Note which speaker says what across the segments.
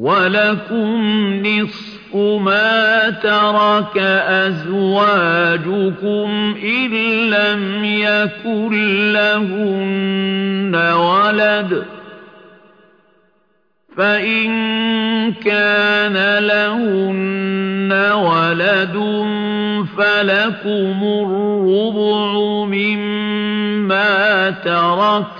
Speaker 1: وَلَكُمْ نِصْفُ مَا تَرَكَ أَزْوَاجُكُمْ إِن لَّمْ يَكُن لَّهُنَّ وَلَدٌ ۚ فَإِن كَانَ لَهُنَّ وَلَدٌ فَلَكُمُ الرُّبُعُ مِمَّا تَرَكْنَ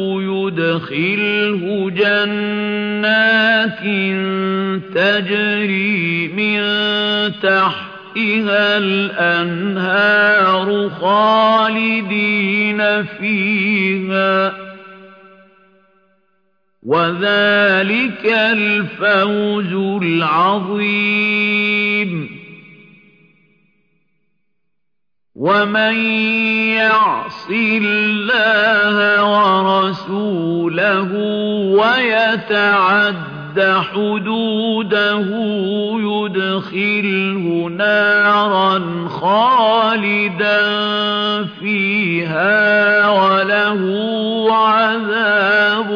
Speaker 1: يُدْخِلْهُ جَنَّاتٍ تَجْرِي مِن تَحْتِهَا الْأَنْهَارُ خَالِدِينَ فِيهَا ۚ. وَذَٰلِكَ الْفَوْزُ الْعَظِيمُ. وَمَن يَعْصِ اللَّهَ وَيَتَعَدَّ حُدُودَهُ يُدْخِلْهُ نَارًا خَالِدًا فِيهَا وَلَهُ عَذَابٌ